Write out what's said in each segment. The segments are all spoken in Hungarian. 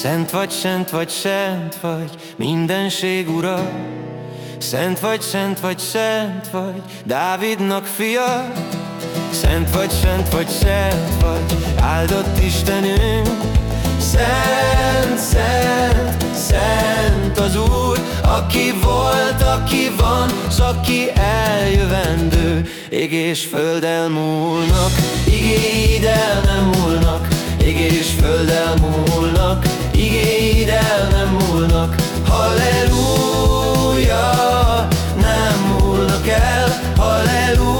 Szent vagy, szent vagy, szent vagy, mindenség ura. Szent vagy, szent vagy, szent vagy, Dávidnak fia. Szent vagy, szent vagy, szent vagy, áldott Istenünk. Szent, szent, szent az Úr Aki volt, aki van, s aki eljövendő Ég és föld elmúlnak, igéid el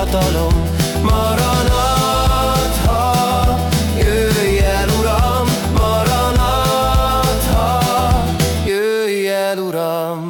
hatalom. Maranat, ha jöjj el, Uram Maranat, ha jöjj el, Uram.